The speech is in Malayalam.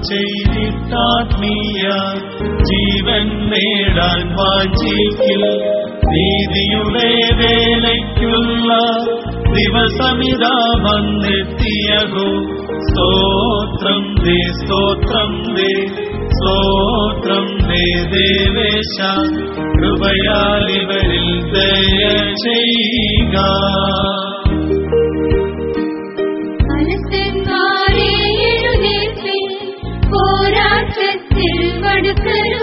ചെയ്തിട്ടാത്മീയ ജീവൻ നേടാൻ വാഞ്ചിക്കിൽ നീതിയുടെ വേലയ്ക്കുള്ള ദിവസമിതാ വന്നെത്തിയകോ സ്തോത്രം ദേ സ്തോത്രം ദേ സ്തോത്രം ദേ ദേവേശ. കൃപയാലിവരിൽ ദയ ചെയ്യുക. धड़कन